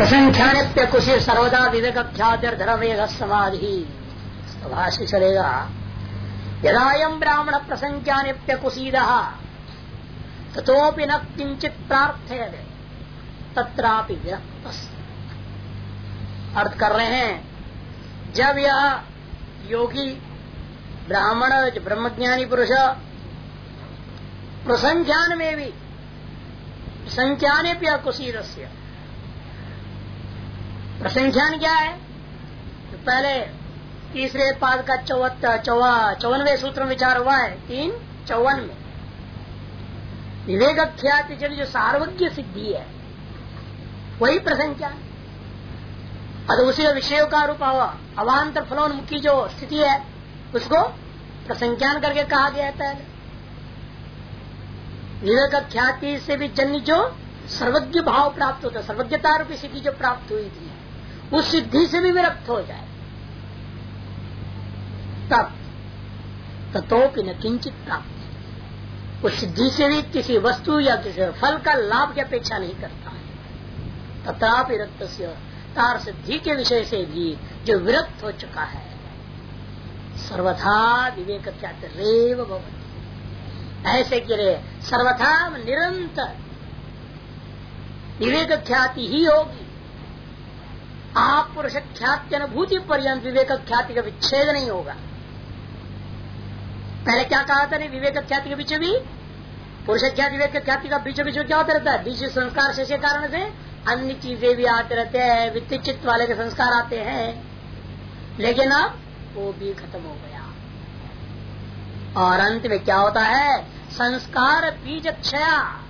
प्रसंख्यान कुशी सर्वदा विवेक ख्यातिर्धर्मेघ समाधि भाष्य चलेगा यदायम ब्राह्मण प्रसंख्यान्यकुशीद तथोपि न किंचित प्रार्थ तत्रापि विरक्त अर्थ कर रहे हैं, जब यह योगी ब्राह्मण, ब्रह्मज्ञानी पुरुष, प्रसंख्यान में भी, संख्याने पे कुशीर प्रसंख्यान क्या है? तो पहले तीसरे पाद का चौवत चौवा, चौवनवे सूत्र विचार हुआ है, तीन चौवन में। विवेक ख्याति चली जो सार्वज्ञ सिद्धि है, वही प्रसंख्यान। और उसी विषय का रूप अवान्तर फलोन्मुखी जो स्थिति है, उसको प्रसंख्यान करके कहा गया है पहले। विवेक ख्याति से भी जन्य जो सर्वज्ञ भाव प्राप्त होता सर्वज्ञता रूपी सिद्धि जो प्राप्त हुई थी। उस सिद्धि से भी विरक्त हो जाए। तब, तथोपि न किंचित प्राप्त। उस सिद्धि से भी किसी वस्तु या किसी फल का लाभ की अपेक्षा नहीं करता है। तथापि रक्त तार सिद्धि के विषय से भी जो विरक्त हो चुका है, सर्वथा विवेक रेव ऐसे कि रे सर्वथा निरंतर विवेक ख्याति ही होगी। आप पुरुष ख्याति अनुभूति पर्यंत विवेक ख्याति का विच्छेद नहीं होगा। पहले क्या कहा था नहीं विवेक ख्याति के बीच भी? पुरुष ख्याति, विवेक ख्याति का बीच बीच क्या होता रहता है? बीच संस्कार से कारण से अन्य चीज़ें भी आते रहते हैं वित्त चित्त वाले के संस्कार आते हैं। लेकिन अब वो भी खत्म हो गया। और अंत में क्या होता है? संस्कार बीज क्षया।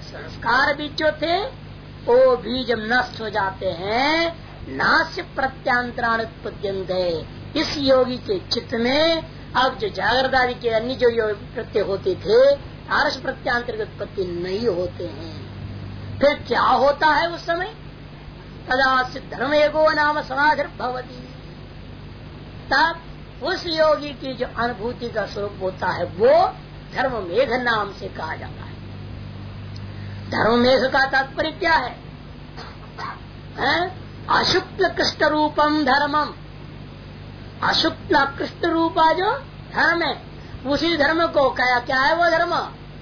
संस्कार बीज जो थे वो बीज नष्ट हो जाते हैं नास्य प्रत्यांतराण उत्पत्ति इस योगी के चित्त में अब जो आदि के अन्य जो प्रत्यय होते थे आरस प्रत्यांतर उत्पत्ति नहीं होते हैं। फिर क्या होता है उस समय? कदाचित धर्म एगो नाम समाधि भवती। तब उस योगी की जो अनुभूति का स्वरूप होता है, वो धर्म मेघ नाम से कहा जाता है। धर्म मेघ का तात्पर्य क्या है? अशुक्ल कृष्ण रूपम धर्मम। अशुक्ल कृष्ण रूपा जो धर्म है, उसी धर्म को क्या क्या है वो धर्म?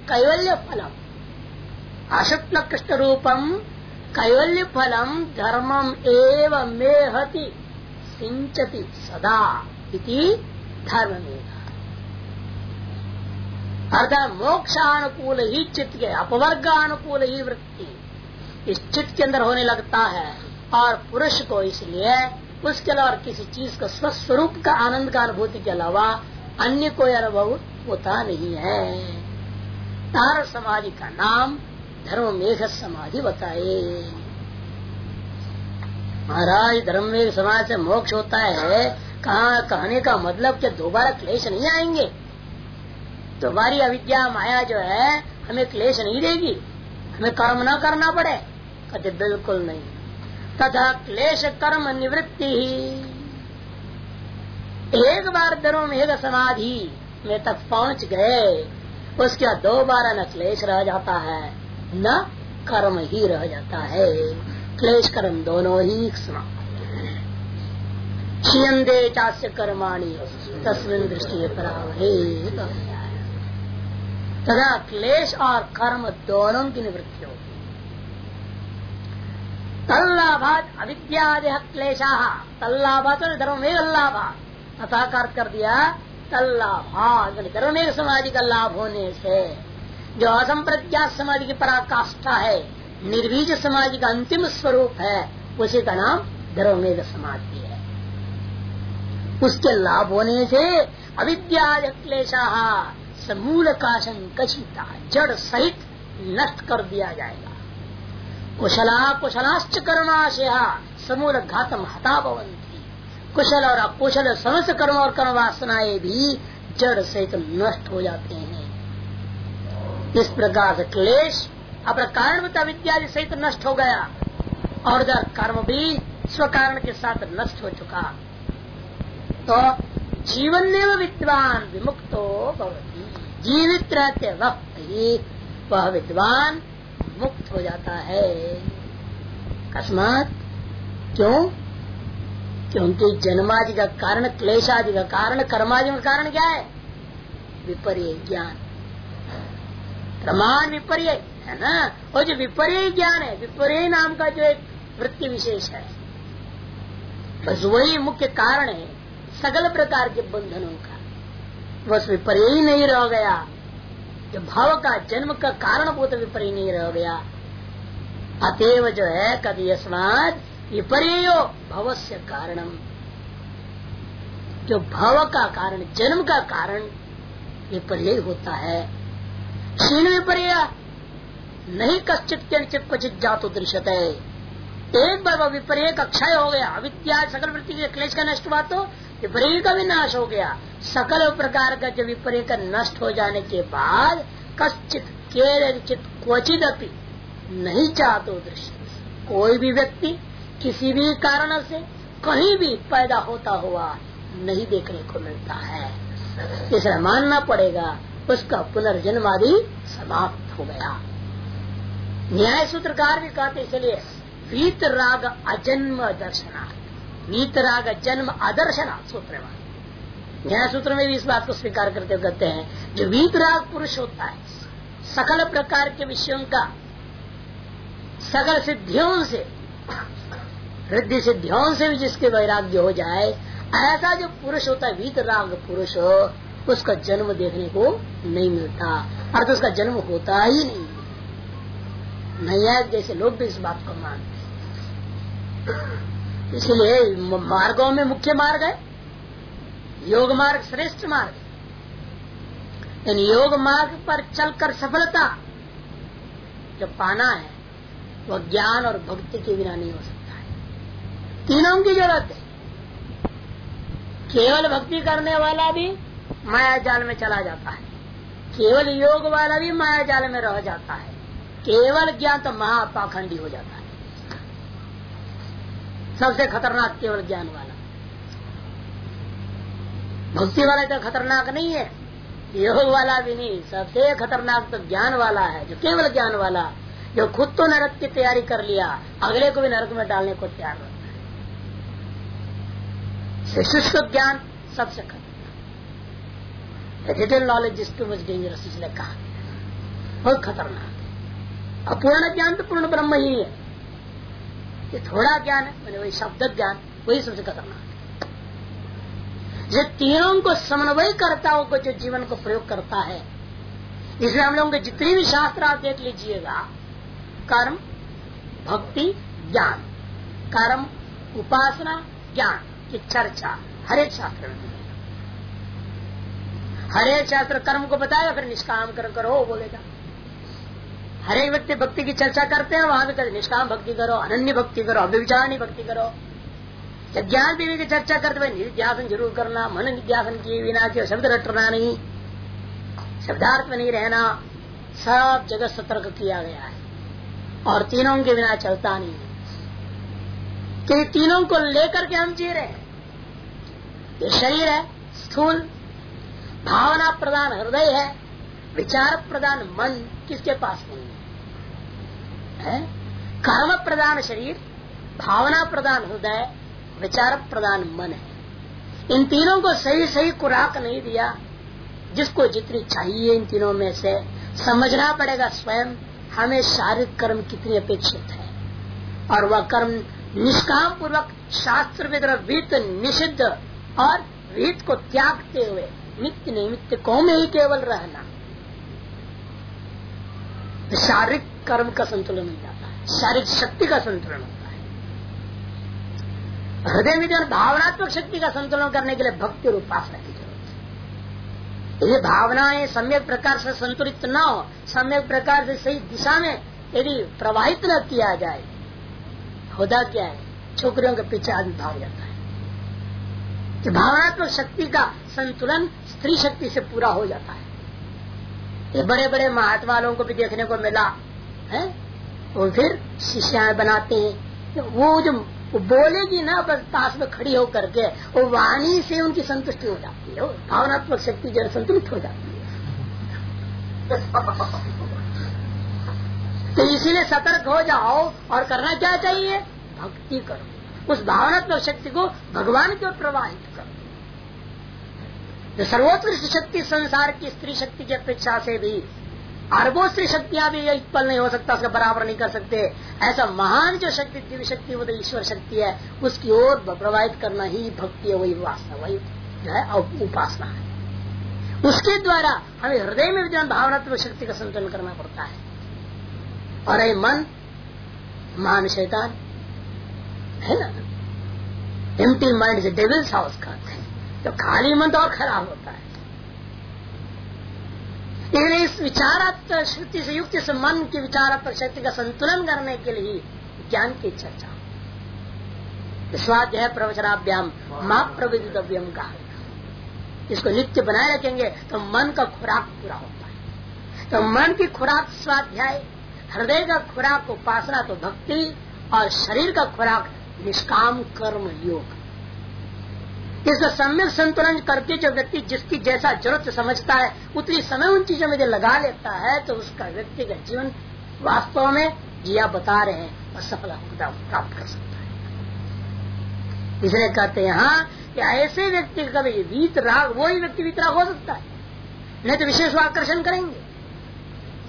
कैवल्य फलम अशुक्ल कृष्ण रूपम कैवल्य फलम धर्मम एव मेहति सिंचति सदा इति धर्म में अर्थात मोक्षानुकूल ही चित्त के, अपवर्गानुकूल ही वृत्ति। इस चित्त के अंदर होने लगता है, और पुरुष को इसलिए उसके अलावा किसी चीज़ का स्वस्वरूप का आनंद का अनुभूति के अलावा अन्य कोई अनुभव होता नहीं है। तार समाधि का नाम धर्म मेघ समाधि बताए। महाराज धर्म मेघ समाज से मोक्ष होता है। कहा, कहने का मतलब क्या दोबारा क्लेश नहीं आएँगे। दोबारी अविद्या माया जो है, हमें क्लेश नहीं देगी। हमें कर्म न करना पड़े। कहते, बिल्कुल नहीं। तथा क्लेश कर्म निवृत्ति ही। एक बार धर्म मेघ समाधि में तक पहुँच गए, उसके बाद दो बार न क्लेश रह जाता है, न कर्म ही रह जाता है। क्लेश कर्म दोनों ही क्षीयते कर्माणी तस्वीन दृष्टि तथा क्लेश और कर्म दोनों की निवृत्ति होगी तल्लाभात अविद्यादेह क्लेशा। तल्लाभात धर्म में अल्लाभात तथा कर दिया? तल्लाभात। समाधि का लाभ होने से जो असंप्रज्ञात समाधि की पराकाष्ठा है, निर्वीज समाधि का अंतिम स्वरूप है, उसी का नाम धर्मेद समाधि है। उसके लाभ होने से अविद्या क्लेशा। समूल काशन कचिता, जड़ सहित नष्ट कर दिया जाएगा। कुशला कुशलाश्च कर्माशय, समूल घातम हता भवंती कुशल और अकुशल समस्त कर्म और कर्म वासनाएँ भी जड़ सहित नष्ट हो जाते हैं। इस प्रकार से क्लेश अपना कारण विद्या सहित नष्ट हो गया। और जब कर्म भी स्व कारण के साथ नष्ट हो चुका। तो जीवन में विद्वान विमुक्तो भवती। जीवित रहते वक्त ही वह विद्वान मुक्त हो जाता है। अकस्मात क्यों? क्योंकि जन्मादि का कारण, क्लेशादि का कारण, कर्मादि का कारण क्या है? विपर्य ज्ञान। प्रमाण विपर्य, है ना? वो जो विपर्य ज्ञान है, विपर्य नाम का जो एक वृत्ति विशेष है, बस वही मुख्य कारण है, सगल प्रकार के बंधनों का। बस विपर्य नहीं रह गया। जो भाव का जन्म का कारण भूत विपर्य नहीं रह गया। अतएव जो है कभी अस्माद विपर्यो से कारणम। जो भव का कारण, जन्म का कारण विपर्य होता है। क्षीण विपर्य, नहीं कश्चित किंचित क्वचित जातो दृश्यत। एक बार विपर्य का क्षय हो गया। अविद्या, सकल वृत्ति के क्लेश का नष्ट हुआ तो विपर्य का भी नाश हो गया सकल प्रकार का जो विपर्य का नष्ट हो जाने के बाद कश्चित केचित क्वचित अपनी नहीं चाहते दृश्य। कोई भी व्यक्ति किसी भी कारण से कहीं भी पैदा होता हुआ नहीं देखने को मिलता है। इसलिए मानना पड़ेगा, उसका पुनर्जन्म आदि समाप्त हो गया। न्याय सूत्रकार भी कहते इसलिए वीत राग अजन्म दर्शना वीत राग जन्म अदर्शना सूत्र सूत्र में भी इस बात को स्वीकार करते हुए कहते हैं, जो वीतराग पुरुष होता है, सकल प्रकार के विषयों का, सकल सिद्धियों से वृद्धि सिद्धियों से भी जिसके वैराग्य हो जाए, ऐसा जो पुरुष होता है वीत राग पुरुष, उसका जन्म देखने को नहीं मिलता। अर्थ उसका जन्म होता ही नहीं। नैया जैसे लोग भी इस बात को मानते इसलिए मार्गों में मुख्य मार्ग है, योग मार्ग श्रेष्ठ मार्ग। इन योग मार्ग पर चलकर सफलता जो पाना है, वह ज्ञान और भक्ति के बिना नहीं हो सकता है। तीनों की ज़रूरत है। केवल भक्ति करने वाला भी माया जाल में चला जाता है। केवल योग वाला भी माया जाल में रह जाता है। केवल ज्ञान तो महापाखंडी हो जाता है। सबसे खतरनाक केवल ज्ञान वाला। भक्ति वाला तो खतरनाक नहीं है, योग वाला भी नहीं। सबसे खतरनाक तो ज्ञान वाला है, जो केवल ज्ञान वाला, जो खुद तो नरक की तैयारी कर लिया, अगले को भी नरक में डालने को तैयार रहता है। शुष्क ज्ञान सबसे खतरनाक। Detail knowledge too much dangerous इसलिए कहा बहुत खतरनाक। अपूर्ण ज्ञान तो पूर्ण ब्रह्म ही है। ये थोड़ा ज्ञान है, मैंने वही शब्द ज्ञान, वही सबसे खतरनाक जो तीनों को समन्वय करता हो जो जीवन को प्रयोग करता है इसलिए हम लोगों के जितने भी शास्त्र आप देख लीजिएगा, कर्म, भक्ति, ज्ञान। कर्म, उपासना, ज्ञान की चर्चा हरेक शास्त्र में हरेक शास्त्र कर्म को बताएगा, फिर निष्काम कर करो बोलेगा। हरेक व्यक्ति भक्ति की चर्चा करते हैं वहाँ भी कहते निष्काम भक्ति करो अनन्य भक्ति करो अभिविचारणी भक्ति करो। ज्ञान देवी की चर्चा करते हुए निध्यासन ज़रूर करना मन निध्यासन किए बिना के शब्द रटना नहीं शब्दार्थ में नहीं रहना सब जगह सतर्क किया गया है। और तीनों के बिना चलता नहीं क्योंकि तीनों को लेकर के हम जी रहे हैं। ये शरीर है स्थूल भावना प्रदान हृदय है विचार प्रदान मन किसके पास नहीं है, कर्म प्रधान शरीर, भावना प्रधान हृदय, विचार प्रधान मन है। इन तीनों को सही सही खुराक नहीं दिया। जिसको जितनी चाहिए इन तीनों में से, समझना पड़ेगा स्वयं, हमें शारीरिक कर्म कितनी अपेक्षित है। और वह कर्म निष्काम पूर्वक शास्त्र वित निषिद्ध और विहित को त्यागते हुए, नित्य निमित्त को में ही केवल रहना। शारीरिक कर्म का संतुलन मिल जाता है। शारीरिक शक्ति का संतुलन होता है। हृदय में भावनात्मक शक्ति का संतुलन करने के लिए भक्ति और उपासना की ज़रूरत है। यदि भावनाएँ सम्यक प्रकार से संतुलित न हो, सम्यक प्रकार से सही दिशा में यदि प्रवाहित न किया जाए, होता क्या है? छोकरियों के पीछे आदमी भाग जाता है। कि भावनात्मक शक्ति का संतुलन स्त्री शक्ति से पूरा हो जाता है। ये बड़े बड़े महात्मा वालों को भी देखने को मिला, है? वो फिर शिष्या बनाते हैं। वो जो बोलेगी ना बस पास में खड़ी होकर के, वो वाणी से उनकी संतुष्टि हो जाती है भावनात्मक शक्ति जो संतुलित हो जाती है। तो इसीलिए सतर्क हो जाओ और करना क्या चाहिए? भक्ति करो। उस भावनात्मक शक्ति को भगवान की ओर प्रवाहित करो। जो सर्वोत्कृष्ट शक्ति संसार की स्त्री शक्ति की अपेक्षा से भी अरबों स्त्री शक्तियाँ भी उत्पन्न नहीं हो सकता, उसका बराबर नहीं कर सकते। ऐसा महान जो शक्ति, दिव्य शक्ति, वो ईश्वर शक्ति है, उसकी ओर प्रभावित करना ही भक्ति है, वही वासना, वही जो है उपासना है। उसके द्वारा हमें हृदय में विद्यमान भावनात्मक शक्ति का संतुलन करना पड़ता है। और ये मन, महान शैतान, है ना? Empty mind is devil's house का तो खाली मन तो और खराब होता है। इसलिए इस विचारात्मक श्रुति से युक्त इस मन की विचारात्मक शक्ति का संतुलन करने के लिए ज्ञान की चर्चा। स्वाध्याय प्रवचनाभ्याम माँ प्रविदितव्यम का इसको नित्य बनाए रखेंगे तो मन का खुराक पूरा होता है। तो मन की खुराक स्वाध्याय, हृदय का खुराक उपासना तो भक्ति और शरीर का खुराक निष्काम कर्म योग। इसका सम्यक संतुलन करके जो व्यक्ति जिसकी जैसा ज़रूरत समझता है, उतनी समय उन चीज़ों में जो लगा लेता है तो उसका व्यक्तिगत जीवन वास्तव में जिया बता रहे हैं और सफलता प्राप्त कर सकता है। इसलिए कहते हैं यहाँ कि ऐसे व्यक्ति कभी वीत राग, वही व्यक्ति वीतराग हो सकता है। नहीं तो विशेष आकर्षण करेंगे।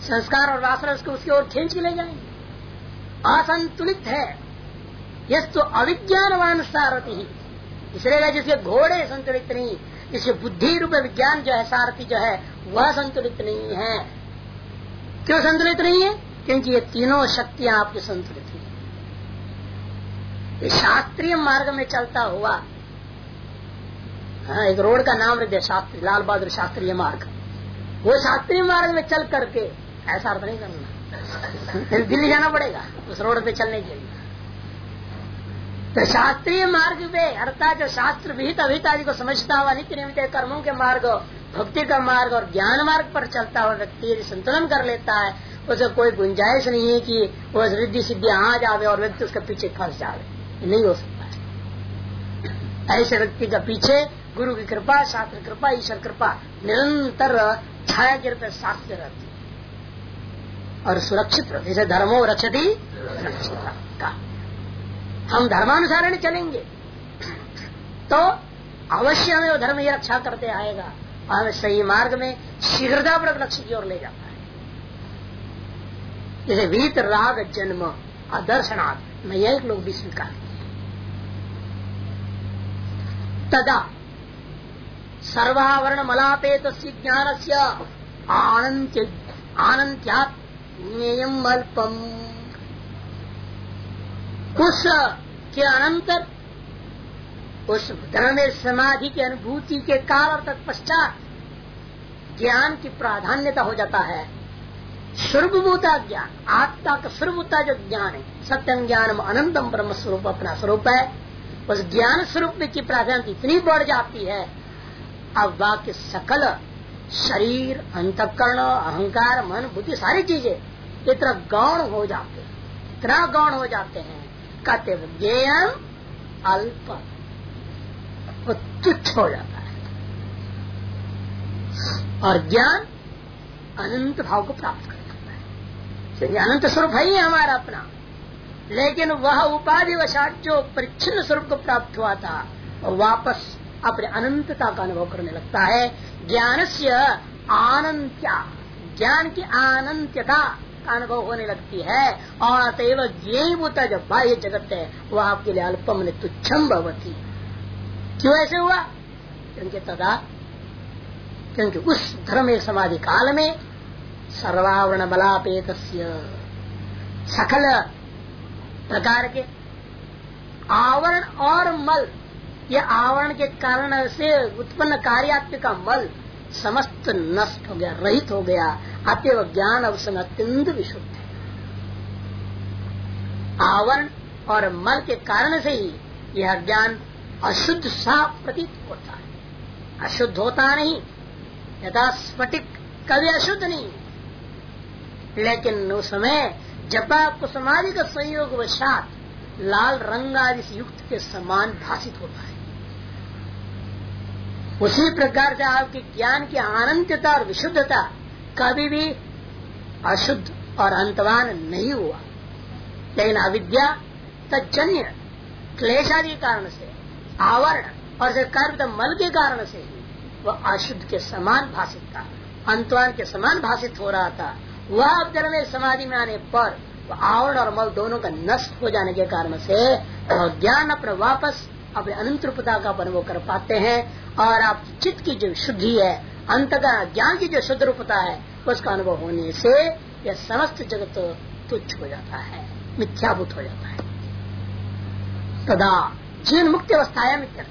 संस्कार और वासना उसको ओर खींच के ले जाएँगे। असंतुलित है। यह तो अविज्ञानवान सारथी। ही इसलिए जिसके घोड़े संतुलित नहीं, जिसके बुद्धि रूप विज्ञान जो है, सारथी जो है, वह संतुलित नहीं है। क्यों संतुलित नहीं है? क्योंकि ये तीनों शक्तियाँ आपके संतुलित है। शास्त्रीय मार्ग में चलता हुआ हाँ एक रोड का नाम रख दिया शास्त्री, लाल बहादुर शास्त्रीय मार्ग। वो शास्त्रीय मार्ग में चल करके, ऐसा अर्थ नहीं करना। दिल्ली जाना पड़ेगा, उस रोड पे चलने के लिए। तो शास्त्रीय मार्ग पे, अर्थात जो शास्त्र विहित अभित को समझता हुआ नित्य नियमित कर्मों के मार्ग, भक्ति का मार्ग और ज्ञान मार्ग पर चलता हुआ व्यक्ति यदि संतुलन कर लेता है, उसे कोई गुंजाइश नहीं है कि वो रिद्धि सिद्धि आ जावे और व्यक्ति उसके पीछे फंस जावे। नहीं हो सकता ऐसे व्यक्ति का पीछे गुरु की कृपा, शास्त्र कृपा, ईश्वर कृपा निरंतर छाया गिर शास्त्र रहती और सुरक्षित रहती जैसे धर्मो रक्षती सुरक्षित का। हम धर्मानुसार चलेंगे। तो अवश्य हमें वो धर्म ही रक्षा करते आएगा। और हमें सही मार्ग में शीघ्रतापूर्वक लक्ष्य की ओर ले जाता है। जैसे वीत राग जन्म अदर्शनाथ नैयायिक लोग भी स्वीकार तदा सर्वावरण मलापेत ज्ञान से आनंत्य आनंत्यात्म अल्पम। उस के अनंतर, उस धर्म समाधि की अनुभूति के और तत्पश्चात ज्ञान की प्राधान्यता हो जाता है। स्वरूपभूता ज्ञान, आत्मा का स्वरूपता जो ज्ञान है सत्यम ज्ञान अनंतम ब्रह्म स्वरूप अपना स्वरूप है। उस ज्ञान स्वरूप की प्राधान्यता इतनी बढ़ जाती है। अब वाक्य सकल शरीर, अंतकरण, अहंकार, मन, बुद्धि सारी चीज़ें इतना गौण हो जाते हैं, इतना गौण हो जाते हैं। कहते ज्ञेयम अल्प। वो तुच्छ हो जाता है और ज्ञान अनंत भाव को प्राप्त कर सकता है। क्योंकि अनंत स्वरूप है ही हमारा अपना, लेकिन वह उपाधि वशात जो परिच्छिन्न स्वरूप को प्राप्त हुआ था वापस अपने अनंतता का अनुभव करने लगता है। ज्ञान से ज्ञान की अनंत्यता अनुभव होने लगती है। और अतएव ज्ञता जो बाह्य जगत है वह आपके लिए अल्पम ने तुच्छम भवती। क्यों ऐसे हुआ? क्योंकि तदा, क्योंकि उस धर्म समाधि काल में सर्वावरण बलापेत सकल प्रकार के आवरण और मल, ये आवरण के कारण से उत्पन्न कार्यात्मक मल समस्त नष्ट हो गया, रहित हो गया। अतएव ज्ञान अवसर अत्यंत विशुद्ध है। आवरण और मल के कारण से ही यह ज्ञान अशुद्ध सा प्रतीत होता है। अशुद्ध होता नहीं, यथा स्फटिक कभी अशुद्ध नहीं। लेकिन उस समय जपा कुसुमारी का संयोग वशात लाल रंग आदि युक्त के समान भाषित होता है। उसी प्रकार से आपके ज्ञान की अनंतता और विशुद्धता कभी भी अशुद्ध और अंतवान नहीं हुआ। लेकिन अविद्या तजन्य क्लेशादि कारण से, आवरण और कर्म मल के कारण से ही, वह अशुद्ध के समान भाषित था, अंतवान के समान भाषित हो रहा था। वह अब जल में समाधि में आने पर आवरण और मल दोनों का नष्ट हो जाने के कारण से ज्ञान अपने वापस अपने अनंत रूपता का अनुभव कर पाते हैं और आप चित्त की जो शुद्धि है अंत ज्ञान की जो शुद्ध रूपता है, उसका अनुभव होने से यह समस्त जगत तुच्छ हो जाता है, मिथ्याभूत हो जाता है। तदा जीवन मुक्ति अवस्था है। मिथ्या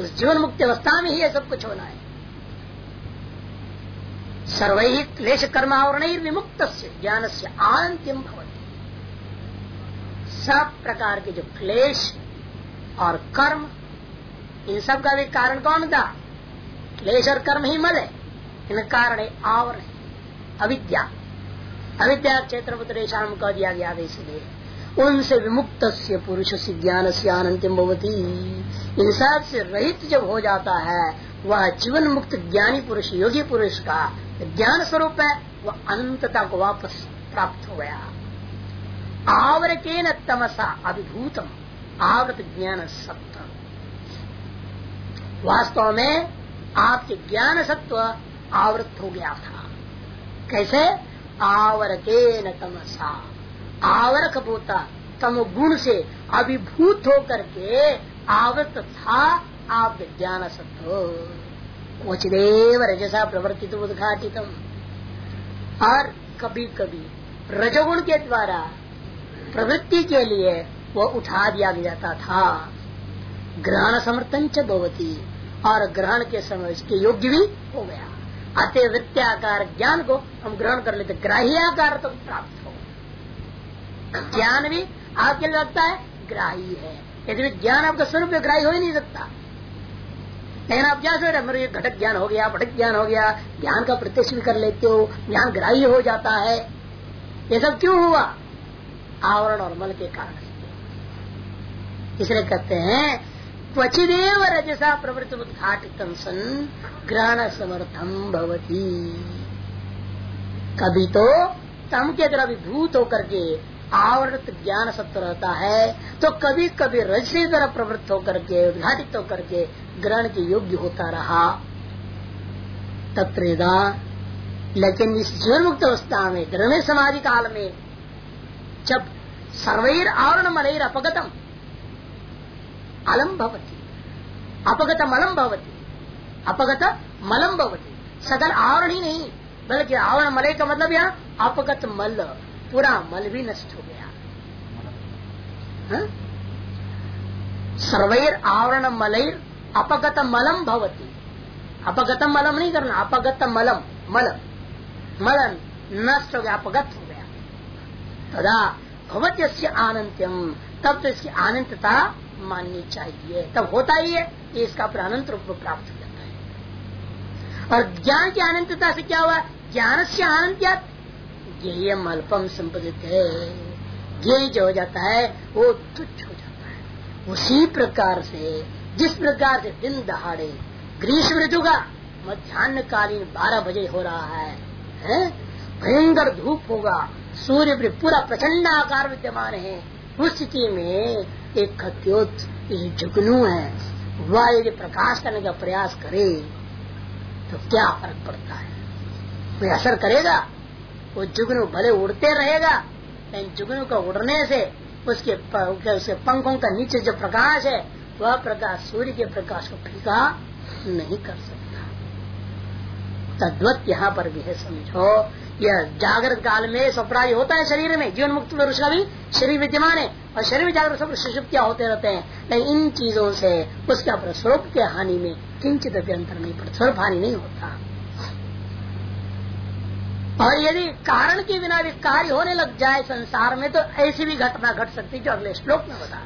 उस जीवन मुक्ति अवस्था में ही यह सब कुछ होना है। सर्व ही क्लेश कर्म आवरण विमुक्त ज्ञान से आंतिम भवन सब प्रकार के जो क्लेश और कर्म, इन सब का भी कारण कौन था? क्लेश और कर्म ही मल है इन कारण है। आवरण अविद्या। अविद्या क्षेत्र पुत्रेशम कह दिया गया इसलिए। उनसे विमुक्त पुरुष से ज्ञान से आनंतिम भवती। इन सबसे रहित जब हो जाता है, वह जीवन मुक्त ज्ञानी पुरुष, योगी पुरुष का ज्ञान स्वरूप है, वह अनंतता को वापस प्राप्त हो गया। आवरके न तमसा अभिभूतम। आवृत ज्ञान सत्व। वास्तव में आपके ज्ञान सत्व आवृत हो गया था। कैसे? आवरके न तमसा। आवरक भूता, तम गुण से अभिभूत होकर के आवृत था आप ज्ञान सत्व। उचिदेव रजसा प्रवर्तित उद्घाटितम। और कभी कभी रजगुण के द्वारा प्रवृत्ति के लिए वो उठा दिया जाता था। ग्रहण समर्थन च भवती, और ग्रहण के समय के योग्य भी हो गया। अतः वृत्याकार ज्ञान को हम ग्रहण कर लेते, ग्राह्याकार तो प्राप्त हो। ज्ञान भी आपके लिए लगता है, ग्राही है। यदि ज्ञान आपका स्वरूप ग्राही हो ही नहीं सकता। लेकिन आप क्या सोच रहे मेरे घटक ज्ञान हो गया, पटक ज्ञान हो गया, ज्ञान का प्रत्यक्ष भी कर लेते हो, ज्ञान ग्राह्य हो जाता है। ये सब क्यों हुआ? आवरण और मल के कारण। इसलिए कहते हैं, क्वचिदेव रजसा प्रवृत्त उद्घाटित सन ग्रहण समर्थम भवती। कभी तो तम के तरह विभूत होकर के आवृत ज्ञान सत्य रहता है तो कभी कभी रज से तरह प्रवृत्त होकर के, उद्घाटित होकर के ग्रहण के योग्य होता रहा। तत्दा लेकिन इस जीवन मुक्त अवस्था में दृढ़ समाधि काल में, जब सर्वैर आवरण मलैर अपगतम अलम भवती। अपगत मलम भवती। अपगत मलम भवती। सकल आवरण ही नहीं, बल्कि आवरण मलय का मतलब यहाँ अपगत मल, पूरा मल भी नष्ट हो गया। हाँ? सर्वैर आवरण मलैर अपगत मलम भवती। अपगत मलम नहीं करना, अपगत मलम मल। मलन नष्ट हो गया, अपगत हो गया। तदा भगवत से आनंत्यम तब तो इसकी अनंतता माननी चाहिए। तब होता ही है इसका अनंत रूप प्राप्त हो जाता है। और ज्ञान की अनंतता से क्या हुआ? ज्ञान से आनंद ज्ञेयम अल्पम संपदित है ज्ञ जो हो जाता है वो तुच्छ हो जाता है। उसी प्रकार से जिस प्रकार से दिन दहाड़े ग्रीष्म ऋतु का मध्यान्ह कालीन बारह बजे हो रहा है, है? भयंकर धूप होगा सूर्य पूरा प्रचंड आकार विद्यमान है। उस स्थिति में एक खत्योत जुगनू है। वह यदि प्रकाश करने का प्रयास करे तो क्या फ़र्क पड़ता है? कोई असर करेगा? वो जुगनू भले उड़ते रहेगा, लेकिन जुगनू का उड़ने से उसके उसके पंखों का नीचे जो प्रकाश है, वह प्रकाश, सूर्य के प्रकाश को फीका नहीं कर सकता। तद्वत यहाँ पर भी है, समझो। यह जागृत काल में स्वप्राय होता है शरीर में जीवन मुक्त पुरुष का भी शरीर विद्यमान है, और शरीर में जागृत सब सुषुप्तियाँ होते रहते हैं? लेकिन इन चीज़ों से उसके अपने स्वरूप के हानि में किंचित अंतर नहीं पड़ता, स्वरूप हानि नहीं होता। और यदि कारण के बिना भी कार्य होने लग जाए संसार में तो ऐसी भी घटना घट सकती जो अगले श्लोक में बता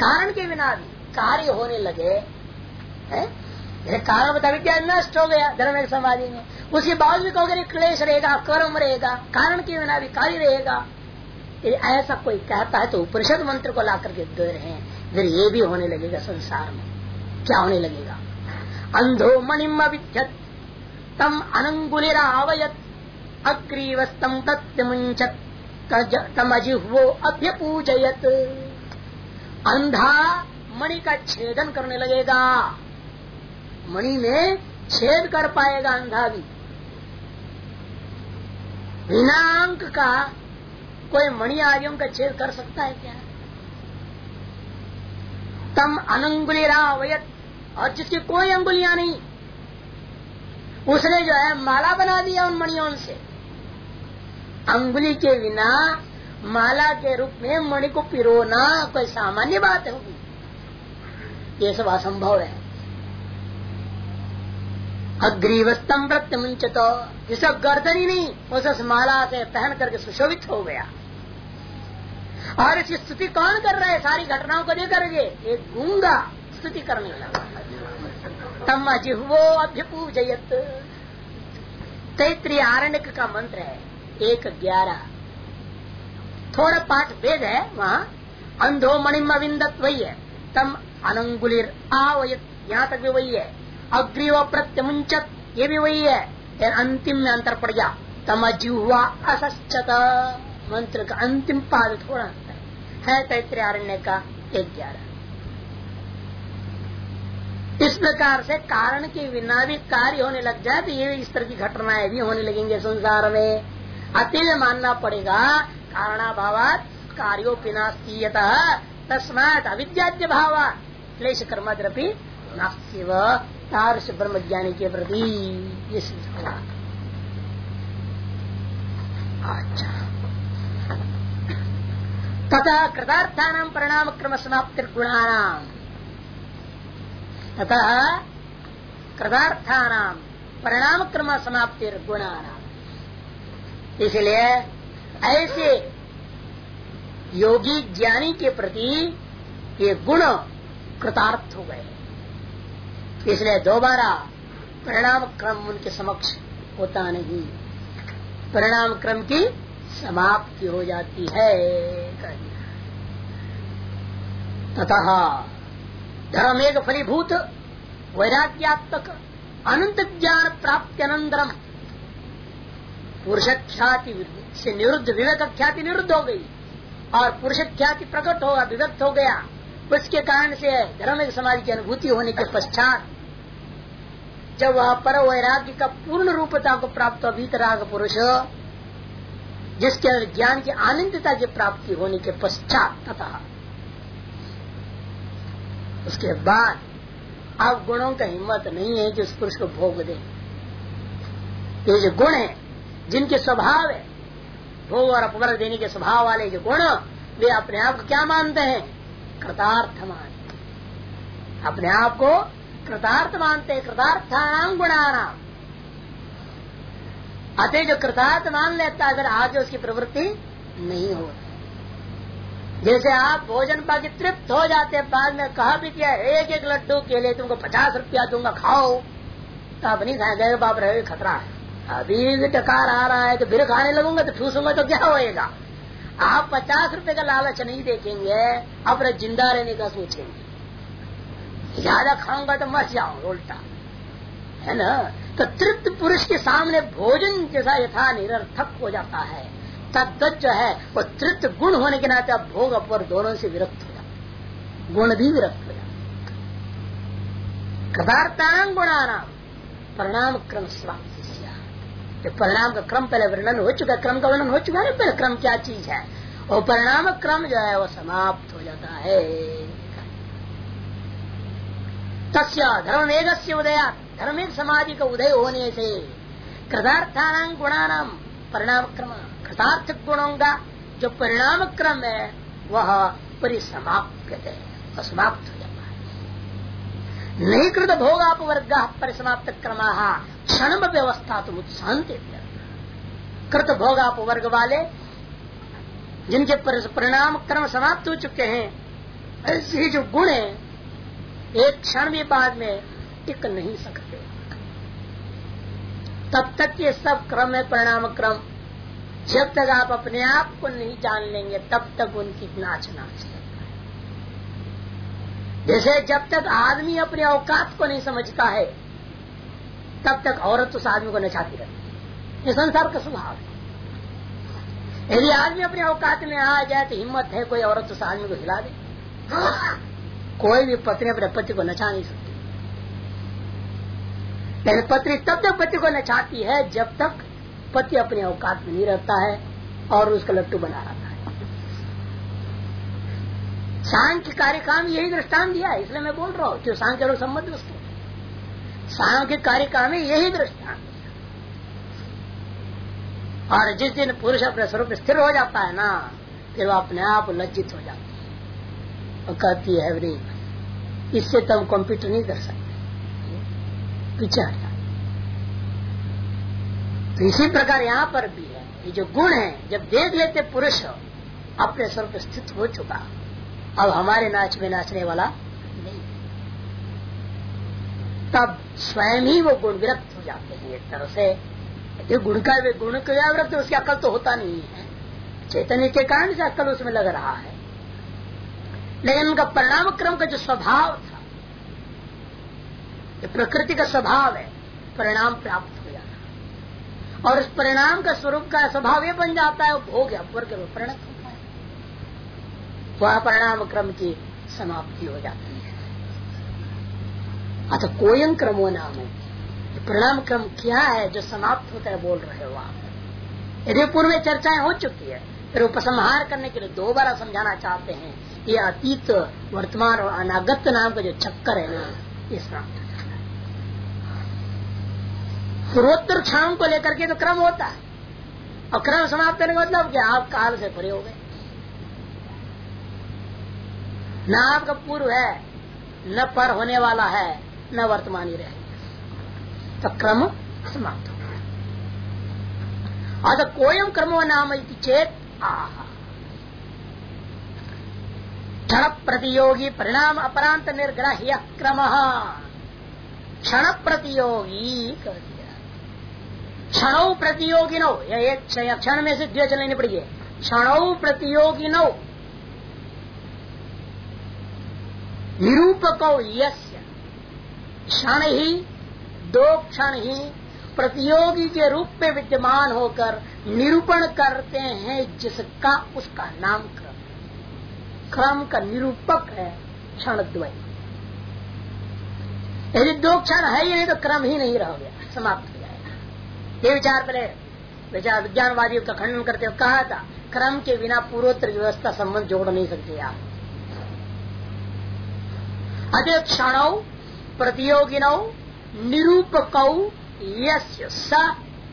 कारण के बिना भी कार्य होने लगे, है? कारण बता विद्या नष्ट हो गया? धर्म एक समाधि में। उसके बाद भी कहोगे क्लेश रहेगा, कर्म रहेगा, कारण के बिना भी कार्य रहेगा। यदि ऐसा कोई कहता है तो उपनिषद मंत्र को ला करके दे रहे हैं। फिर ये भी होने लगेगा संसार में। क्या होने लगेगा? अंधो मणिम विद्यत तम अनंगुलिरा अवयत अग्रीवस्तम प्रत्यमुंचत तमजिह्वो अभ्यपूजयत। अंधा मणि का छेदन करने लगेगा। मणि में छेद कर पाएगा अंधा भी बिना अंक का कोई मणि आदियों का छेद कर सकता है क्या? तम अनंगुली वयत और जिसकी कोई अंगुलियाँ नहीं, उसने जो है माला बना दिया उन मणियों से। अंगुली के बिना माला के रूप में मणि को पिरोना कोई सामान्य बात होगी। ये सब असंभव है। अग्रीवस्तम व्रत मुंच तो जिसका गर्दन ही नहीं उस माला से पहन करके सुशोभित हो गया। और इसकी स्तुति कौन कर रहा है? सारी घटनाओं को देकर के एक गूँगा स्तुति करने लगा। तम अजिह्वो अभ्यपूजयत। तैत्री आरण्य का मंत्र है, एक ग्यारह। थोड़ा पाठ भेद है वहाँ। अंधो मणिम अविंदत वही है तम अनंगुलिर आवयत। यहाँ तक भी वही है। अग्रीव प्रत्यमुंचत ये भी वही है। अंतिम में अंतर पड़ गया। तम अजुआ असत मंत्र का अंतिम पाद थोड़ा अंतर है। तैत्रीय का एक ग्यारह। इस प्रकार से कारण के बिना भी कार्य होने लग जाए तो ये इस तरह की घटनाएँ भी होने लगेंगे संसार में। अतिल मानना पड़ेगा कारणाभाव कार्यो पिनास्तीयत तस्मात अविद्याद्य भाव क्लेश कर्मद्रपी नास्तिव तारस ब्रह्म ज्ञानी के प्रति ये अच्छा। तथा कृतार्थान परिणाम क्रम समाप्ति गुणानाम तथा कृतार्थान परिणाम क्रम समाप्ति गुणानाम इसलिए ऐसे योगी ज्ञानी के प्रति ये गुण कृतार्थ हो गए। इसलिए दोबारा परिणाम क्रम उनके समक्ष होता नहीं। परिणाम क्रम की समाप्ति हो जाती है। तथा धर्म एक फलीभूत, वैराग्यात्मक, अनंत ज्ञान प्राप्ति अनंतरम। पुरुष ख्याति से निरुद्ध विवेक ख्याति निरुद्ध हो गई और पुरुष ख्याति प्रकट होगा विभक्त हो गया। उसके कारण से धर्म एक समाज की अनुभूति होने के पश्चात जब वह पर वैराग्य का पूर्ण रूपता को प्राप्त वीतराग पुरुष, जिसके अंदर ज्ञान की आनंदता की प्राप्ति होने के पश्चात तथा उसके बाद अब गुणों का हिम्मत नहीं है कि उस पुरुष को भोग दे। ये जो गुण है, जिनके स्वभाव है, भोग और अपवर्ग देने के स्वभाव वाले जो गुण, वे अपने आप को क्या मानते हैं? कृतार्थ मानते अपने आप को कृतार्थ मानते कृतार्थानाम गुणानाम अतः जो कृतार्थ मान लेता है अगर आज उसकी प्रवृत्ति नहीं होती। जैसे आप भोजन पाके तृप्त हो जाते हैं, बाद में कहा भी किया एक एक लड्डू के लिए तुमको पचास रुपया दूँगा, खाओ। तो आप नहीं खाए बाप रहे खतरा है। अभी भी टकार आ रहा है तो फिर खाने लगूँगा तो ठूसूँगा तो क्या होएगा? आप पचास रुपए का लालच नहीं देखेंगे अपने ज़िंदा रहने का सोचेंगे। ज़्यादा खाऊँगा तो मर जाओ उल्टा। है ना? तो तृप्त पुरुष के सामने भोजन जैसा यथा निरर्थक हो जाता है। तद जो है, वो तृप्त गुण होने के नाते अब भोग अपर दोनों से विरक्त हो जाता गुण भी विरक्त हो जाता कदार्थान गुणाराम परिणाम क्रम स्वास्थ्य। तो परिणाम का क्रम पहले वर्णन हो चुका क्रम का वर्णन हो चुका है पहले क्रम क्या चीज़ है? और परिणाम क्रम जो है, वो समाप्त हो जाता है। तस्य धर्मवेग से उदया धर्मेग समाधि का उदय होने से कृतार्थान गुणानाम परिणाम क्रम कृतार्थ गुणों का जो परिणाम क्रम है वह परिसमाप्त है समाप्त हो जाता है नहीं कृत भोगापवर्ग परिसमाप्त क्रमा क्षण व्यवस्था तो शांति कृत भोगाप वर्ग वाले जिनके परिणाम क्रम समाप्त हो चुके हैं, ऐसे जो गुण है एक क्षण भी बाद में टिक नहीं सकते। तब तक ये सब क्रम है, परिणाम क्रम। जब तक आप अपने आप को नहीं जान लेंगे, तब तक उनकी नाच नाच जैसे जब तक आदमी अपने औकात को नहीं समझता है, तब तक औरत उस आदमी को नचाती रहती है। ये संसार का स्वभाव है। यदि आदमी अपने औकात में आ जाए तो हिम्मत है कोई औरत उस आदमी को हिला दे। कोई भी पत्नी अपने पति को नचा नहीं सकती। लेकिन पत्नी तब तक पति को नचाती है जब तक पति अपने औकात में नहीं रहता है और उसका लट्टू बना रहता है। सांख्य कार्यक्रम यही दृष्टान दिया इसलिए मैं बोल रहा हूँ जो सांख्य लोग संबंध उसके? सांख्य कार्यक्रम में यही दृष्टान और जिस दिन पुरुष अपने स्वरूप स्थिर हो जाता है ना, फिर वो अपने आप लज्जित हो जाती है। कहती है, अरे, इससे तो हम कंप्यूटर नहीं कर सकते। पीछे तो इसी प्रकार यहाँ पर भी है, ये जो गुण है, जब देख लेते पुरुष, अपने स्वरूप स्थित हो चुका। अब हमारे नाच में नाचने वाला नहीं। तब स्वयं ही वो गुण विरक्त हो जाते हैं एक तरह से। ये गुण का गुण का विरक्त उसकी अकल तो होता नहीं है। चैतन्य के कारण से अकल उसमें लग रहा है। लेकिन उनका परिणाम क्रम का जो स्वभाव था प्रकृति का स्वभाव है, परिणाम प्राप्त हो जाना और उस परिणाम का स्वरूप का स्वभाव ये बन जाता है, वो भोग वर्ग में परिणत होता है। वह परिणाम क्रम की समाप्ति हो जाती है। अतः कोयम क्रमो नाम है। परिणाम क्रम क्या है, जो समाप्त होता है, बोल रहे हो आप? यदि पूर्व चर्चाएँ हो चुकी है, फिर उपसंहार करने के लिए दोबारा समझाना चाहते हैं ये अतीत, वर्तमान और अनागत नाम का जो चक्कर है ना, ये समाप्त पूर्वोत्तर क्षण को लेकर के तो क्रम होता है। और क्रम समाप्त करने का मतलब क्या आप काल से परे हो गए। न आपका पूर्व है, न पर होने वाला है, न वर्तमान ही रहेगा तो क्रम समाप्त हो। गया अतः कोयम क्रमो नाम चेत आह। क्षण प्रतियोगी परिणाम अपरांत निर्ग्राह्य क्रम क्षण प्रतियोगी कर दिया क्षण प्रतियोगी नो एक क्षण में से द्वे चलनी पड़ी है क्षण प्रतियोगी नो निरूपको यस्य क्षण ही दो क्षण ही प्रतियोगी के रूप में विद्यमान होकर निरूपण करते हैं जिसका उसका नाम क्रम क्रम का निरूपक है क्षण द्वय। यदि दो क्षण है ही नहीं तो क्रम ही नहीं रह गया, समाप्त हो जाएगा। ये विचार पहले विचार विज्ञानवादियों का खंडन करते हुए कहा था, क्रम के बिना पूर्वोत्तर व्यवस्था संबंध जोड़ नहीं सकते आप। अतः क्षण, प्रतियोगिनौ, निरूपक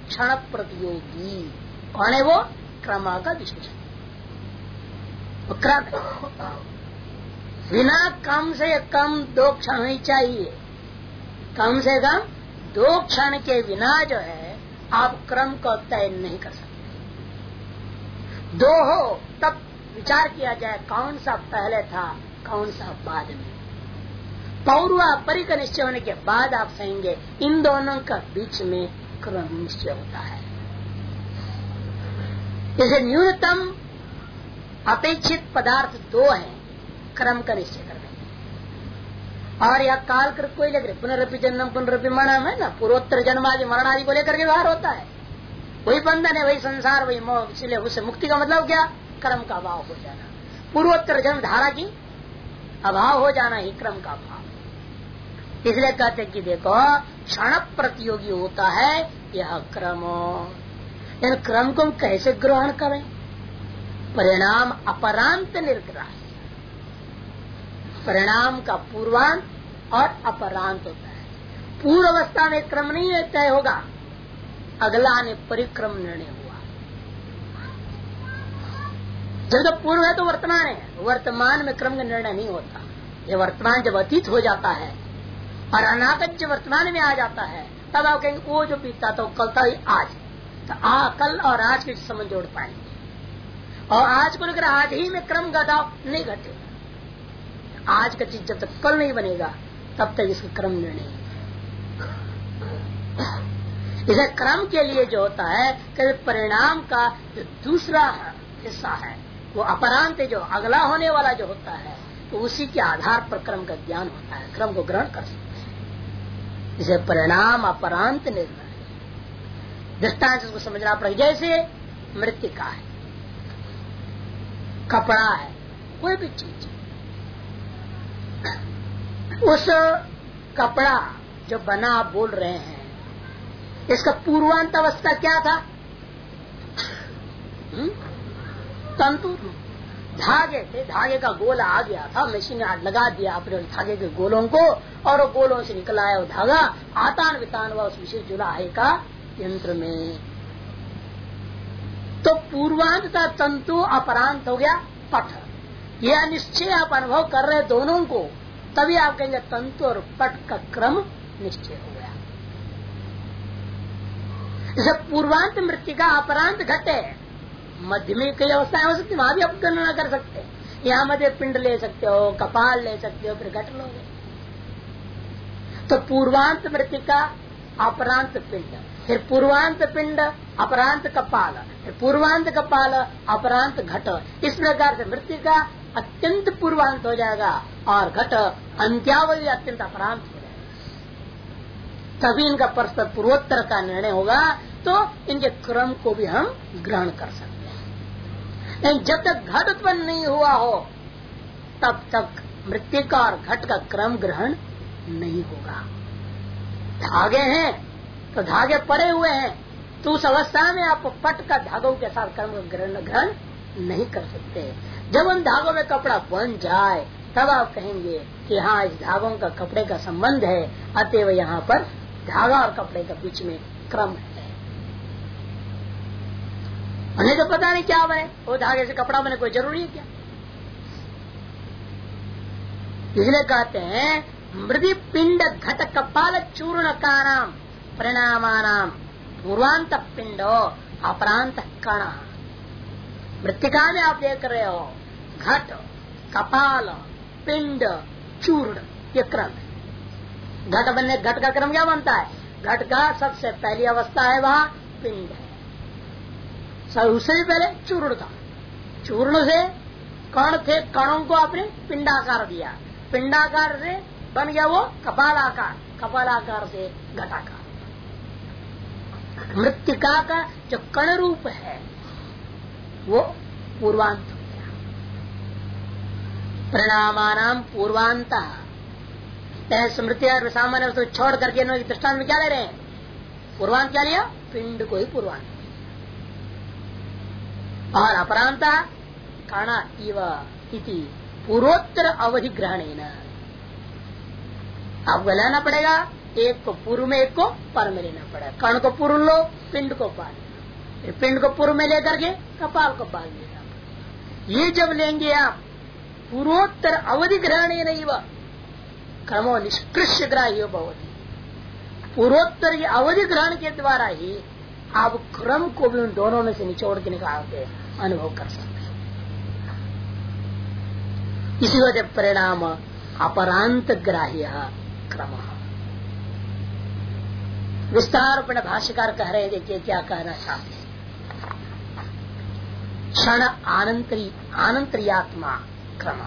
क्षण प्रतियोगी। कौन है वो? क्रमा का विशेषण। क्रम बिना कम से कम दो क्षण ही चाहिए। कम से कम दो क्षण के बिना जो है, आप क्रम को तय नहीं कर सकते। दो हो, तब विचार किया जाए कौन सा पहले था, कौन सा बाद में। पौर्वा परि का निश्चय होने के बाद आप सहेंगे, इन दोनों का बीच में क्रम निश्चय होता है। जैसे न्यूनतम अपेक्षित पदार्थ दो है, क्रम का निश्चय करने और यह काल कृत कोई लेकर पुनरअपि जन्म पुनरअपि मरण, है ना? पूर्वोत्तर जन्म आदि मरण आदि को लेकर व्यवहार होता है। वही बंधन है, वही संसार, वही मोह, इसलिए उससे मुक्ति का मतलब क्या? कर्म का अभाव हो जाना। पूर्वोत्तर जन्म धारा की अभाव हो जाना ही क्रम का अभाव। इसलिए कहते कि देखो, क्षण प्रतियोगी होता है, यह क्रम। इन क्रम को हम कैसे ग्रहण करें? परिणाम अपरांत निर्ग्राह। परिणाम का पूर्वांत और अपरांत होता है। पूर्व अवस्था में क्रम नहीं है, तय होगा। अगला आने परिक्रम निर्णय हुआ। जब जब पूर्व है तो वर्तमान है। वर्तमान में क्रम का निर्णय नहीं होता। ये वर्तमान जब अतीत हो जाता है और अनागत जब वर्तमान में आ जाता है, तब आप कहेंगे वो जो बीतता था कल था आज तो आ, कल और आज के समझ जोड़ पाएँगे। और आज को लेकर आज ही में क्रम घटाव नहीं घटेगा आज का चीज़ जब तक कल नहीं बनेगा, तब तक इसका क्रम निर्णय इसे क्रम के लिए जो होता है, कि परिणाम का जो दूसरा हिस्सा है, वो अपरांत जो अगला होने वाला जो होता है तो उसी के आधार पर क्रम का ज्ञान होता है, क्रम को ग्रहण कर सकते हैं। इसे परिणाम अपरांत निर्णय। दृष्टांत को समझना पड़ेगा। जैसे मृतिका है। कपड़ा है, कोई भी चीज़। उस कपड़ा जो बना आप बोल रहे हैं। इसका पूर्वांत अवस्था क्या था? हम्म? तंतु धागे थे, धागे का गोला आ गया था, मशीन लगा दिया अपने धागे के गोलों को, और गोलों से निकला है, वो धागा। आतान वितान हुआ, उस विशेष जुलाहे का यंत्र में। तो पूर्वांत का तंतु अपरांत हो गया पट यह निश्चय आप अनुभव कर रहे दोनों को, तभी आप कहेंगे तंतु और पट का क्रम निश्चय हो गया। जैसे पूर्वांत मृत्यु का अपरांत घटे मध्य में कई अवस्थाएँ हो सकती वहाँ भी आप गणना कर सकते हैं। यहाँ मध्य पिंड ले सकते हो, कपाल ले सकते हो, फिर घट लोगे। तो पूर्वांत मृतिका अपरांत पिंड। फिर पूर्वांत पिंड, अपरांत कपाल. फिर पूर्वांत कपाल, अपरांत घट. इस प्रकार से मृत्यु का अत्यंत पूर्वांत हो जाएगा और घट अंत्यावधि अत्यंत अपरांत हो जाएगा। तभी इनका परस्पर पूर्वोत्तर का निर्णय होगा तो इनके क्रम को भी हम ग्रहण कर सकते हैं। लेकिन जब तक घट उत्पन्न नहीं हुआ हो, तब तक मृत्यु का और घट का क्रम ग्रहण नहीं होगा। धागे हैं तो धागे पड़े हुए हैं। तो उस अवस्था में आप पट का धागों के साथ कर्म ग्रहण ग्रहण नहीं कर सकते। जब उन धागों में कपड़ा बन जाए, तब आप कहेंगे कि हाँ इस धागों का कपड़े का संबंध है। अतएव यहाँ पर धागा और कपड़े के बीच में क्रम है। उन्हें तो पता नहीं क्या बने वो धागे से कपड़ा बने कोई ज़रूरी है क्या? इसलिए कहते हैं मृदि पिंड घट कपाल चूर्ण का नाम परिणाम पूर्वांत पिंडो अपरांत कण मृतिका में आप देख रहे हो. घट, कपाल, पिंड, चूर्ण ये क्रम है घट बनने, घट का क्रम क्या बनता है? घट का सबसे पहली अवस्था है वहाँ पिंड. है सब उससे भी पहले चूर्ण था. चूर्ण से कण थे, कणों को आपने पिंडाकार दिया. पिंडाकार से बन गया वो कपाल आकार कपाल आकार से घटाकार. मृतिका का जो कण रूप है, वो पूर्वांत हो गया। परिणाम पूर्वांत। स्मृति सामान्य तो छोड़ करके दृष्टान में क्या ले रहे हैं? पूर्वांत क्या लिया? पिंड को ही पूर्वांत और अपरांता कण इव इति पूर्वोत्तर अवधि ग्रहण आपको लेना पड़ेगा एक को पूर्व में एक को पर में लेना पड़ा। कर्ण को पूर्व लो, पिंड को पाल पिंड को पूर्व में लेकर के कपाल को पाल लेना ये जब लेंगे आप, पूर्वोत्तर अवधि ग्रहण नहीं वह क्रमो निष्कृष्य ग्राह्य बहुत पूर्वोत्तर अवधि ग्रहण के द्वारा ही आप क्रम को भी उन दोनों में से निचोड़ के निकाल के अनुभव कर सकते इसी वजह परिणाम अपरांत ग्राह्य क्रम। विस्तार अपने भाष्यकार कह रहे देखिए क्या कहना चाहते क्षण आनंतरी, आनंतरियात्मा, क्रम।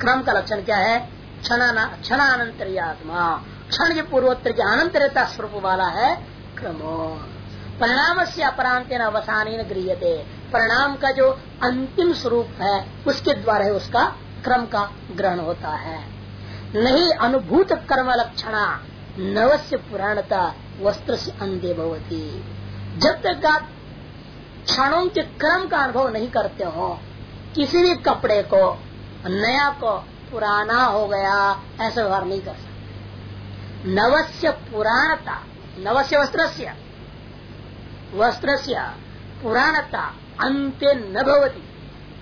क्रम का लक्षण क्या है? क्षण आनंतरियात्मा क्षण जो पूर्वोत्तर के अनंतरता स्वरूप वाला है क्रम। परिणाम से अपरांत अवसान गृह परिणाम का जो अंतिम स्वरूप है, उसके द्वारा उसका क्रम का ग्रहण होता है। नहीं अनुभूत कर्म लक्षणा नवस्य पुराणता वस्त्र से अंधे भवती। जब तक आप क्षणों के क्रम का अनुभव नहीं करते हो, किसी भी कपड़े को, नया को, पुराना हो गया, ऐसा व्यवहार नहीं कर सकते। नवस्य पुराणता, नवस्य वस्त्र वस्त्र पुराणता अंत न भवती।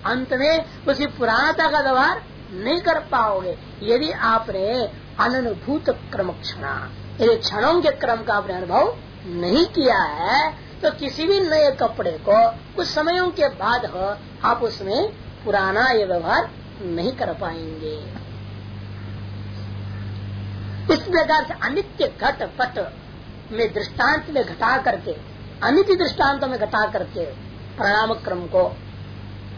अंत में उसी पुराणता का व्यवहार नहीं कर पाओगे। यदि आपने अनुभूत क्रम क्षण यदि क्षणों के क्रम का आपने अनुभव नहीं किया है तो किसी भी नए कपड़े को कुछ समयों के बाद हो, आप उसमें पुराना ये व्यवहार नहीं कर पाएँगे। इस प्रकार से अनित्य घट पट में दृष्टांत में घटा करके, अनित्य दृष्टान्तों में घटा करके प्रणाम क्रम को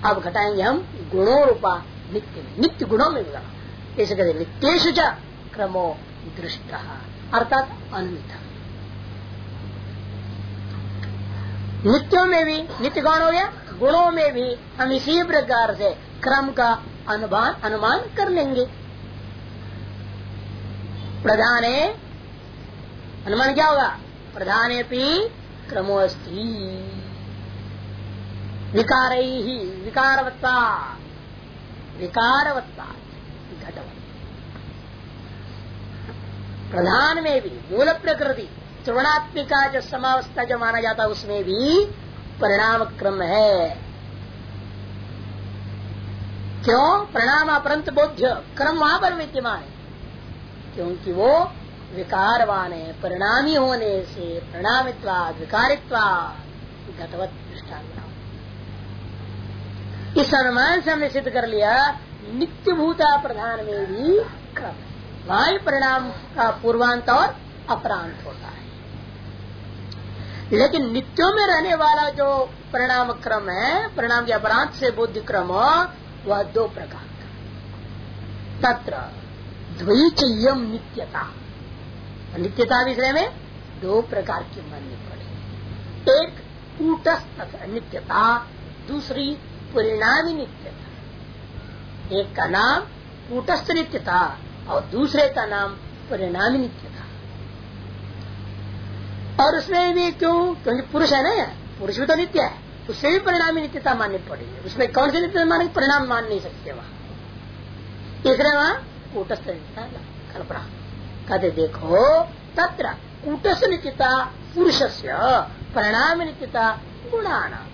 अब घटाएँगे हम गुणों रूपा नित्य नित्य गुणों में ऐसे कहते नित्येश क्रमो दृष्ट। अर्थात अन्वित। नित्यों में भी नित्य कौन हो गया गुणों में भी हम इसी प्रकार से क्रम का अनुमान अनुमान कर लेंगे। प्रधान, अनुमान क्या होगा? प्रधान क्रमोस्ती विकार ही विकारवत्ता। विकारवत्ता। प्रधान में भी मूल प्रकृति त्रिवणात्मिका जो समावस्था जो माना जाता है, उसमें भी परिणाम क्रम है। क्यों? परिणाम अपरंत बोध्य, क्रम वहाँ पर विद्यमान है। क्योंकि वो विकारवान है, परिणामी होने से परिणामित्वा विकारित्वा घटवत दृष्टान इस अनुमान से हमने सिद्ध कर लिया नित्य भूता प्रधान में भी क्रम वहाँ परिणाम का पूर्वांत और अपरांत होता है। लेकिन नित्यों में रहने वाला जो परिणाम क्रम है, परिणाम के अपरांत से बुद्धि क्रम, वह दो प्रकार का तत्र द्वैचयम नित्यता। नित्यता विषय में दो प्रकार की माननी पड़े एक कूटस्थ नित्यता, दूसरी परिणामी नित्यता। एक का नाम कूटस्थ नित्यता। और दूसरे का नाम परिणामी नित्यता और उसमें भी क्यों? क्योंकि पुरुष है ना पुरुष भी तो नित्य है। उससे भी परिणामी नित्यता माननी पड़ेगी। उसमें कौन सी नित्य माने परिणाम मान नहीं सकते वहाँ? तीसरे वहाँ कूटस्थ नित्यता कल्पना। कहते देखो, तत्र कूटस्थ नित्यता पुरुष से परिणाम नित्यता गुणाना।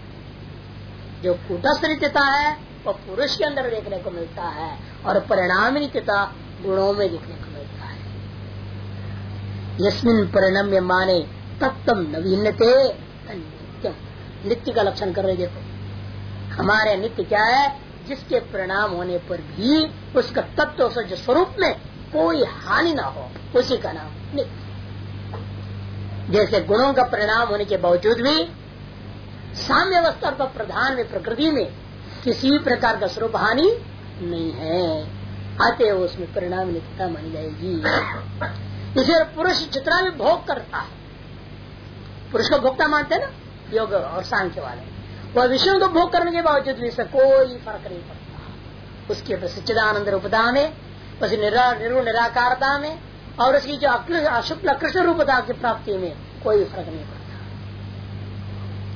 जो कूटस्थ नित्यता है, वो पुरुष के अंदर देखने को मिलता है। और परिणाम नित्यता गुणों में देखने को मिलता है। यस्मिन परिणम्य माने तत्व नवीनते नित्यम नित्य का लक्षण कर रहे देखो। हमारे नित्य क्या है? जिसके परिणाम होने पर भी उसका तत्व सज स्वरूप में कोई हानि ना हो, उसी का नाम नित्य। जैसे गुणों का परिणाम होने के बावजूद भी साम्य अवस्था पर प्रधान में, प्रकृति में किसी प्रकार का स्वरूप हानि नहीं है। आते उसमें परिणाम नित्यता मानी जाएगी। इसे पुरुष जितना भी भोग करता है, पुरुष को भोक्ता मानते हैं ना, योग और सांख्य वाले। वह विषयों को भोग करने के बावजूद भी इससे कोई फ़र्क नहीं पड़ता। उसके सच्चिदानंद रूपता में उस निर्गुण निराकारता में और उसकी जो अशुक्ल कृष्ण रूपता की प्राप्ति में कोई फ़र्क नहीं पड़ता।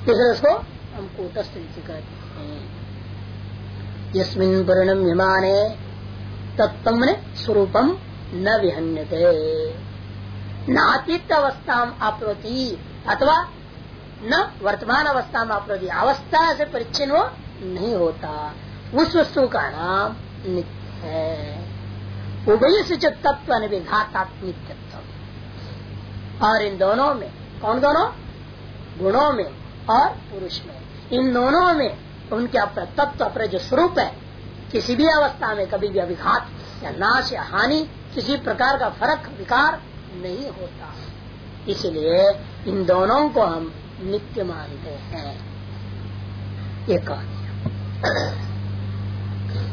इसलिए उसको हम कूटस्थ कहते हैं। परिणम हिमाने तत्व ने स्वरूपम न विहन्यते। नातीत अवस्था अप्रति अथवा न वर्तमान अवस्था में अप्रति अवस्था से परिचन्न वो नहीं होता। उस वस्तु का नाम नित्य। है उभय से तत्व नित्य और इन दोनों में, कौन दोनों? गुणों में और पुरुष में। इन दोनों में उनके अपने तत्व, अपने जो स्वरूप है किसी भी अवस्था में कभी भी अभिघात या नाश या हानि किसी प्रकार का फ़र्क विकार नहीं होता। इसलिए इन दोनों को हम नित्य मानते हैं। ये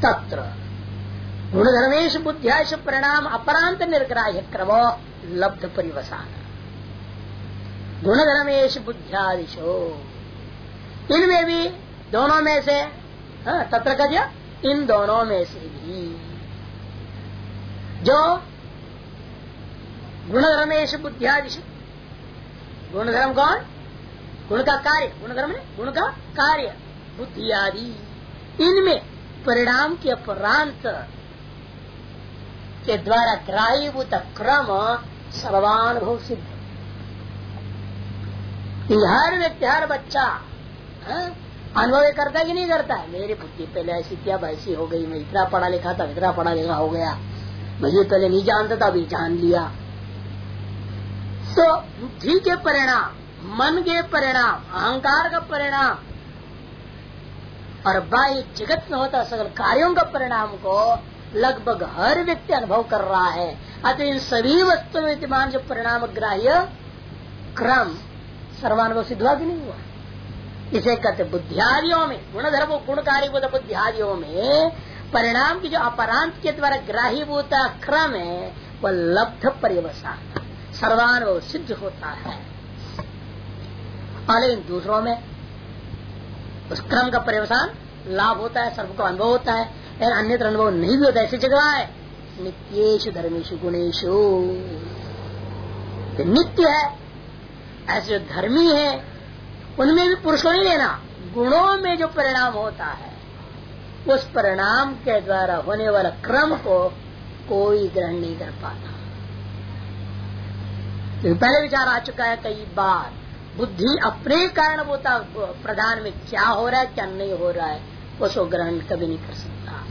तत्र गुणधर्मेश बुद्धियाश परिणाम अपरांत निर्ग्राह्य क्रम लब्ध परिवसान। गुणधर्मेश बुद्धियादिशो इनमें भी दोनों में से हाँ, तत्र का इन दोनों में से भी जो गुणधर्मेश बुद्धियादिशु गुणधर्म कौन? गुण का कार्य। गुणधर्म गुण का कार्य। बुद्धि आदि इनमें परिणाम के अपरांत के द्वारा ग्राह्यभूत क्रम सर्वानुभव सिद्ध। हर व्यक्ति हर बच्चा हाँ, अनुभव करता कि नहीं करता? है मेरी बुद्धि पहले ऐसी क्या ऐसी हो गई। मैं इतना पढ़ा लिखा था, इतना पढ़ा लिखा हो गया। मुझे पहले नहीं जानता था अभी जान लिया। तो बुद्धि के परिणाम, मन के परिणाम, अहंकार का परिणाम और बाह्य जगत में होता सकल कार्यों का परिणाम को लगभग हर व्यक्ति अनुभव कर रहा है। अतः इन सभी वस्तु विद्यमान जो परिणाम ग्राह्य क्रम सर्वानुभव सिद्ध हुआ कि नहीं हुआ? इसे कहते बुद्धियादियों में, गुणधर्म गुणकारी बुद्धियादियों में, परिणाम की जो अपरांत के द्वारा ग्राह्यभूत क्रम है, वह लब्ध परिवसान सर्वानुभव सिद्ध होता है। और इन दूसरों में, उस क्रम का पर्यवसान लाभ होता है सर्व को अनुभव होता है, लेकिन अन्य अनुभव नहीं भी होता ऐसी जगह है नित्येश धर्मेशु गुणेशु नित्य है, ऐसे जो धर्मी है उनमें भी पुरुष नहीं लेना। गुणों में जो परिणाम होता है, उस परिणाम के द्वारा होने वाला क्रम को कोई ग्रहण नहीं कर पाता। तो पहले विचार आ चुका है कई बार, बुद्धि अपने कारण होता, प्रधान में क्या हो रहा है, क्या नहीं हो रहा है, उसको ग्रहण कभी नहीं कर सकता।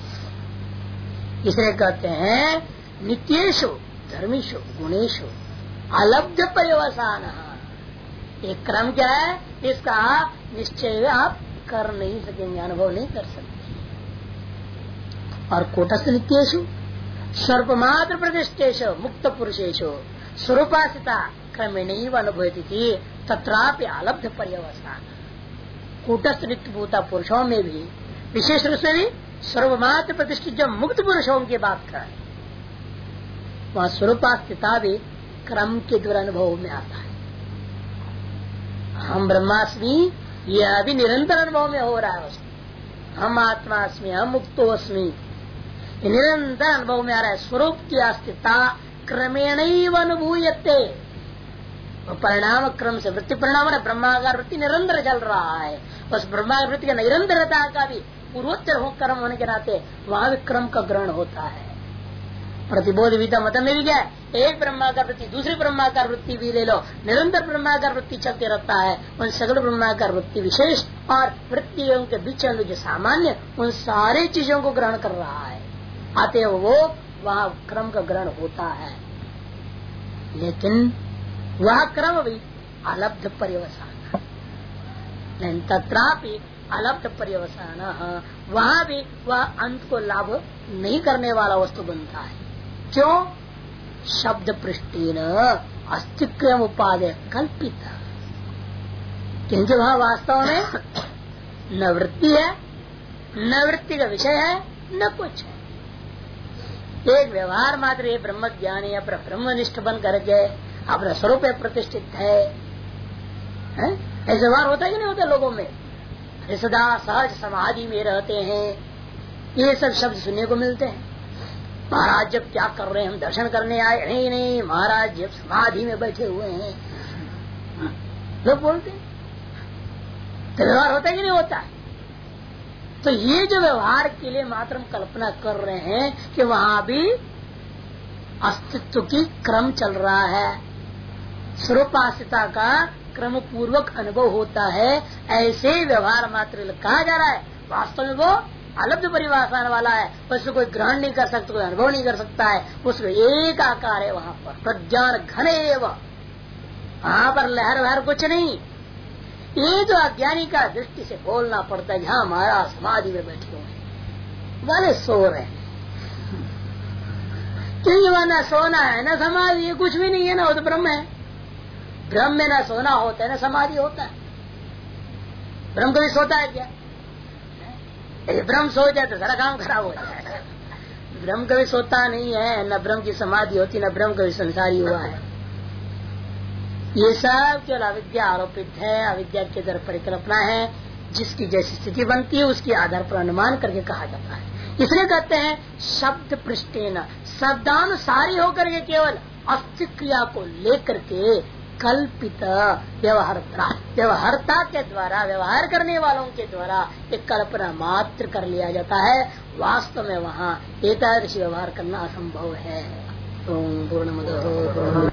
इसलिए कहते हैं नित्येशु धर्मीशु गुणेशु अलब्ध पर्यवसान। एक क्रम क्या है? इसका निश्चय आप कर नहीं सकेंगे, अनुभव नहीं कर सकते और कोटस्थ नित्येशु सर्वमात्र प्रतिष्ठेश मुक्त पुरुषेश स्वरूपासिता क्रमेण अनुभवती थी तथापि अलब्ध पर्यवसान कूटस्थ नित्य भूता पुरुषों में भी, विशेष रूप से भी सर्वमात्र प्रतिष्ठित जो मुक्त पुरुषों की बात कर, वह स्वरूपास्थिता भी क्रम के द्वारा अनुभव में आता है। हम ब्रह्मास्मि यह अभी निरंतर अनुभव में हो रहा है उसको। हम आत्मास्मि, हम मुक्तो अस्मी निरंतर अनुभव में आ रहा है। स्वरूप की अस्थिता क्रमेण अनुभूयते। परिणाम क्रम से वृत्ति परिणाम ब्रह्मागार वृत्ति निरंतर चल रहा है। बस ब्रह्मागार वृत्ति का निरंतरता का भी पूर्वोत्तर हो कर्म होने के नाते, वहाँ भी क्रम का ग्रहण होता है। प्रतिबोध विधा मत में भी क्या एक ब्रह्माकार वृत्ति, दूसरी ब्रह्माकार वृत्ति भी ले लो। निरंतर ब्रह्माकार वृत्ति चलते रहता है। उन सगल ब्रह्माकार वृत्ति विशेष और वृत्तियों के बीच जो सामान्य, उन सारे चीज़ों को ग्रहण कर रहा है। आते वो, वहाँ क्रम का ग्रहण होता है। लेकिन वह क्रम भी अलब्ध पर्यवसान तथापि अलब्ध पर्यवसान वहाँ भी वह अंत को लाभ नहीं करने वाला वस्तु बनता है। क्यों? शब्द पृष्ठीन अस्तिक्रम उपाधि कल्पित। क्योंकि वह वास्तव में न वृत्ति है, न वृत्ति का विषय है, न कुछ है। एक व्यवहार मात्र ये ब्रह्म ज्ञानी अपना ब्रह्मनिष्ठ बन करके अपना स्वरूप प्रतिष्ठित है? ऐसे व्यवहार होता ही नहीं होता लोगों में। सदा सहज समाधि में रहते हैं। ये सब शब्द सुनने को मिलते हैं। महाराज जब क्या कर रहे हैं, हम दर्शन करने आए। नहीं नहीं, महाराज जब समाधि में बैठे हुए हैं। लोग बोलते तो व्यवहार होता ही नहीं होता? है तो ये जो व्यवहार के लिए मात्र हम कल्पना कर रहे हैं कि वहाँ भी अस्तित्व की क्रम चल रहा है। स्वरूपास्यता का क्रम पूर्वक अनुभव होता है। ऐसे व्यवहार मात्र कहा जा रहा है। वास्तव में वो अलब्ध परिभाषा वाला है उसको कोई ग्रहण नहीं कर सकता, कोई अनुभव नहीं कर सकता है, उसमें एक आकार है वहाँ पर, प्रज्ञान घने वहाँ पर लहर वहर कुछ नहीं। ये जो अज्ञानी का दृष्टि से बोलना पड़ता है जहाँ हमारा समाधि में बैठे हुए वाले सो रहे हैं। क्योंकि वह न सोना है, न समाधि, ये कुछ भी नहीं है, ना वो तो ब्रह्म है। ब्रह्म में न सोना होता है, न समाधि होता है। ब्रह्म कभी सोता है क्या? यदि ब्रह्म सो जाए तो सारा काम खराब हो जाएगा ब्रह्म कभी सोता नहीं है, न ब्रह्म की समाधि होती, न ब्रह्म कभी संसारी हुआ है। ये सब केवल अविद्या आरोपित है, अविद्या के दर परिकल्पना है, जिसकी जैसी स्थिति बनती है, उसके आधार पर अनुमान करके कहा जाता है। इसलिए कहते हैं, शब्द पृष्ठेन, शब्दानुसारी होकर के केवल अस्थि क्रिया को लेकर के कल्पित व्यवहारता। व्यवहारता के द्वारा, व्यवहार करने वालों के द्वारा एक कल्पना मात्र कर लिया जाता है। वास्तव में वहाँ एकादशी व्यवहार करना असंभव है। ओम पूर्ण